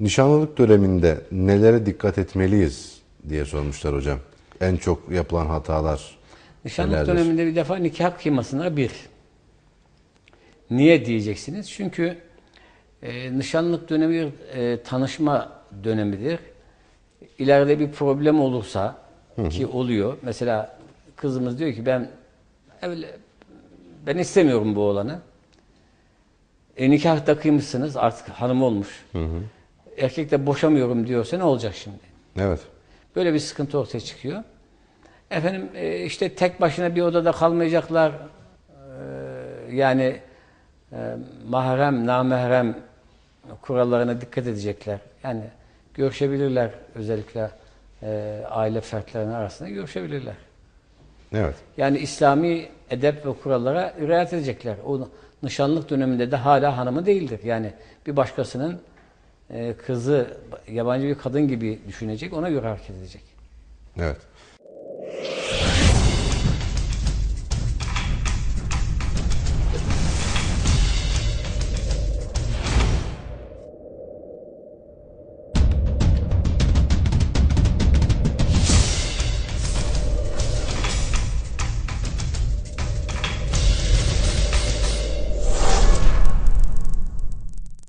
Nişanlılık döneminde nelere dikkat etmeliyiz diye sormuşlar hocam. En çok yapılan hatalar Nişanlık nelerdir? döneminde bir defa nikah kıymasına bir. Niye diyeceksiniz? Çünkü e, nişanlık dönemi bir e, tanışma dönemidir. İleride bir problem olursa ki oluyor. Mesela kızımız diyor ki ben evle, ben istemiyorum bu oğlanı. E, nikah da kıymışsınız artık hanım olmuş. Erkek de boşamıyorum diyorsa ne olacak şimdi? Evet. Böyle bir sıkıntı ortaya çıkıyor. Efendim e, işte tek başına bir odada kalmayacaklar. E, yani e, mahrem, namahrem kurallarına dikkat edecekler. Yani görüşebilirler özellikle e, aile fertlerinin arasında görüşebilirler. Evet. Yani İslami edep ve kurallara riayet edecekler. O nişanlık döneminde de hala hanımı değildir. Yani bir başkasının e, kızı yabancı bir kadın gibi düşünecek, ona göre hareket edecek. Evet.